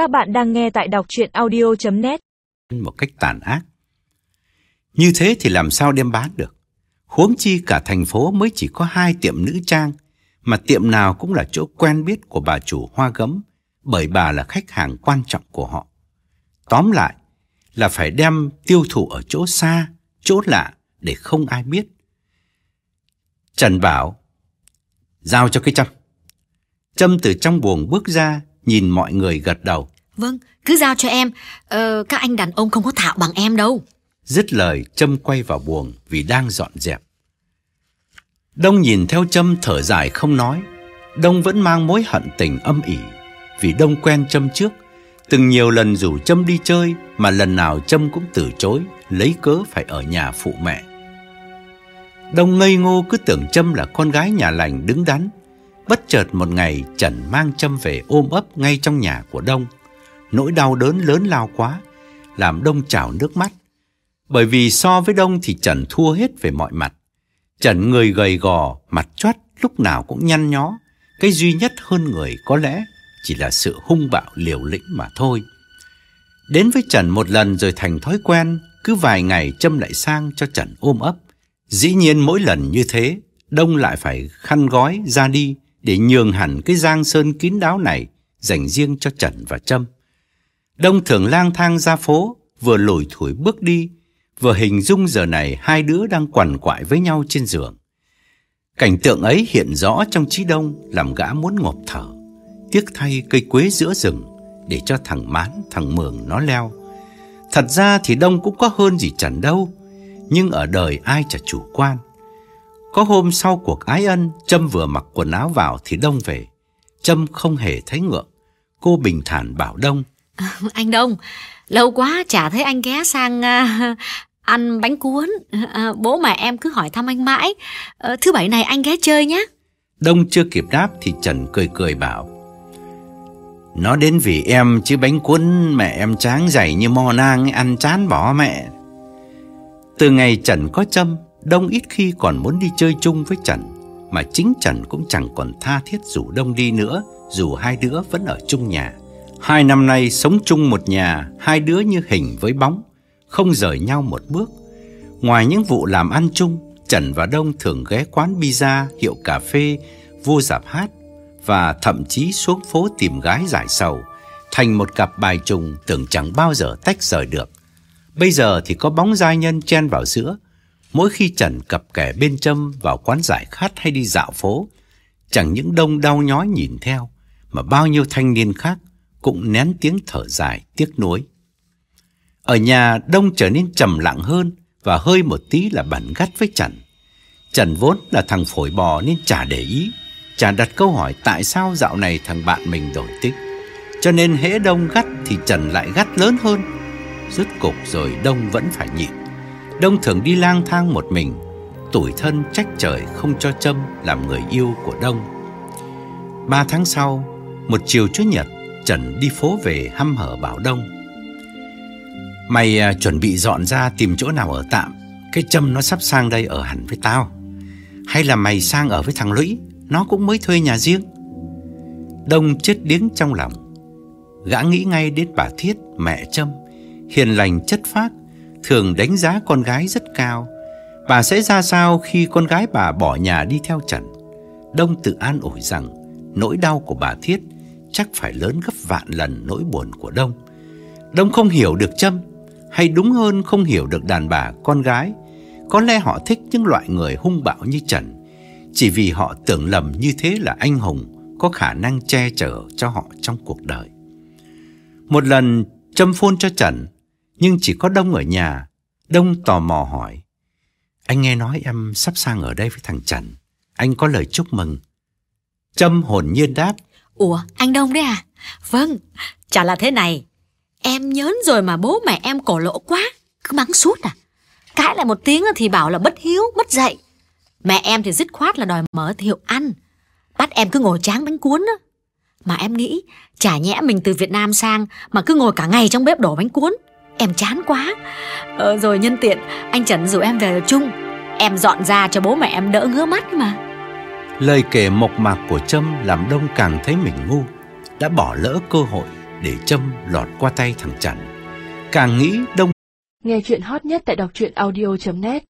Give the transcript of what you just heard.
Các bạn đang nghe tại đọc chuyện audio.net một cách tàn ác. Như thế thì làm sao đem bán được? Huống chi cả thành phố mới chỉ có hai tiệm nữ trang, mà tiệm nào cũng là chỗ quen biết của bà chủ hoa gấm, bởi bà là khách hàng quan trọng của họ. Tóm lại là phải đem tiêu thụ ở chỗ xa, chỗ lạ để không ai biết. Trần bảo, giao cho cái châm. Trâm từ trong buồng bước ra, nhìn mọi người gật đầu. Vâng, cứ giao cho em. Ờ, các anh đàn ông không có thạo bằng em đâu. Dứt lời, Trâm quay vào buồng vì đang dọn dẹp. Đông nhìn theo Trâm thở dài không nói. Đông vẫn mang mối hận tình âm ỉ vì Đông quen Trâm trước. Từng nhiều lần rủ Trâm đi chơi mà lần nào Trâm cũng từ chối, lấy cớ phải ở nhà phụ mẹ. Đông ngây ngô cứ tưởng Trâm là con gái nhà lành đứng đắn. Bất chợt một ngày Trần mang Trâm về ôm ấp ngay trong nhà của Đông. Nỗi đau đớn lớn lao quá, làm Đông trào nước mắt. Bởi vì so với Đông thì Trần thua hết về mọi mặt. Trần người gầy gò, mặt choắt, lúc nào cũng nhăn nhó. Cái duy nhất hơn người có lẽ chỉ là sự hung bạo liều lĩnh mà thôi. Đến với Trần một lần rồi thành thói quen, cứ vài ngày Trâm lại sang cho Trần ôm ấp. Dĩ nhiên mỗi lần như thế, Đông lại phải khăn gói ra đi để nhường hẳn cái giang sơn kín đáo này dành riêng cho Trần và Trâm. Đông thường lang thang ra phố, vừa lủi thủi bước đi, vừa hình dung giờ này hai đứa đang quằn quại với nhau trên giường. Cảnh tượng ấy hiện rõ trong trí Đông làm gã muốn ngộp thở. Tiếc thay cây quế giữa rừng để cho thằng Mán, thằng Mường nó leo. Thật ra thì Đông cũng có hơn gì Trần đâu, nhưng ở đời ai chả chủ quan. Có hôm sau cuộc ái ân, Trâm vừa mặc quần áo vào thì Đông về. Trâm không hề thấy ngượng. Cô bình thản bảo Đông. Anh Đông, lâu quá chả thấy anh ghé sang à, ăn bánh cuốn. À, bố mẹ em cứ hỏi thăm anh mãi. Ờ, thứ bảy này anh ghé chơi nhé. Đông chưa kịp đáp thì Trần cười cười bảo. Nó đến vì em chứ bánh cuốn mẹ em tráng dày như mò nang ăn chán bỏ mẹ. Từ ngày Trần có châm, Đông ít khi còn muốn đi chơi chung với Trần, mà chính Trần cũng chẳng còn tha thiết rủ Đông đi nữa, dù hai đứa vẫn ở chung nhà. Hai năm nay sống chung một nhà, hai đứa như hình với bóng, không rời nhau một bước. Ngoài những vụ làm ăn chung, Trần và Đông thường ghé quán pizza, hiệu cà phê, vô dạp hát và thậm chí xuống phố tìm gái giải sầu, thành một cặp bài trùng tưởng chẳng bao giờ tách rời được. Bây giờ thì có bóng giai nhân chen vào giữa, Mỗi khi Trần cặp kẻ bên châm vào quán giải khát hay đi dạo phố, chẳng những đông đau nhói nhìn theo, mà bao nhiêu thanh niên khác cũng nén tiếng thở dài, tiếc nuối. Ở nhà đông trở nên trầm lặng hơn và hơi một tí là bẩn gắt với Trần. Trần vốn là thằng phổi bò nên chả để ý, chả đặt câu hỏi tại sao dạo này thằng bạn mình đổi tích. Cho nên hễ đông gắt thì Trần lại gắt lớn hơn. Rốt cục rồi đông vẫn phải nhịn. Đông thường đi lang thang một mình, tủi thân trách trời không cho Trâm làm người yêu của Đông. Ba tháng sau, một chiều Chúa nhật, Trần đi phố về hăm hở bảo Đông. Mày à, chuẩn bị dọn ra tìm chỗ nào ở tạm, cái Trâm nó sắp sang đây ở hẳn với tao. Hay là mày sang ở với thằng Lũy, nó cũng mới thuê nhà riêng. Đông chết điếng trong lòng. Gã nghĩ ngay đến bà Thiết, mẹ Trâm, hiền lành chất phác, thường đánh giá con gái rất cao. Bà sẽ ra sao khi con gái bà bỏ nhà đi theo Trần? Đông tự an ủi rằng nỗi đau của bà Thiết chắc phải lớn gấp vạn lần nỗi buồn của Đông. Đông không hiểu được Trâm, hay đúng hơn không hiểu được đàn bà con gái. Có lẽ họ thích những loại người hung bạo như Trần, chỉ vì họ tưởng lầm như thế là anh hùng có khả năng che chở cho họ trong cuộc đời. Một lần Trâm phôn cho Trần nhưng chỉ có Đông ở nhà. Đông tò mò hỏi. Anh nghe nói em sắp sang ở đây với thằng Trần. Anh có lời chúc mừng. Trâm hồn nhiên đáp. Ủa, anh Đông đấy à? Vâng, chả là thế này. Em nhớn rồi mà bố mẹ em cổ lỗ quá. Cứ mắng suốt à? Cãi lại một tiếng thì bảo là bất hiếu, mất dạy. Mẹ em thì dứt khoát là đòi mở thiệu ăn. Bắt em cứ ngồi tráng bánh cuốn á. Mà em nghĩ, chả nhẽ mình từ Việt Nam sang mà cứ ngồi cả ngày trong bếp đổ bánh cuốn. Em chán quá. Ờ, Rồi nhân tiện anh Trần rủ em về chung. Em dọn ra cho bố mẹ em đỡ ngứa mắt mà. Lời kể mộc mạc của Trâm làm Đông càng thấy mình ngu Đã bỏ lỡ cơ hội để châm lọt qua tay thằng Trần. Càng nghĩ đông Nghe chuyện hot nhất tại đọc truyện audio.net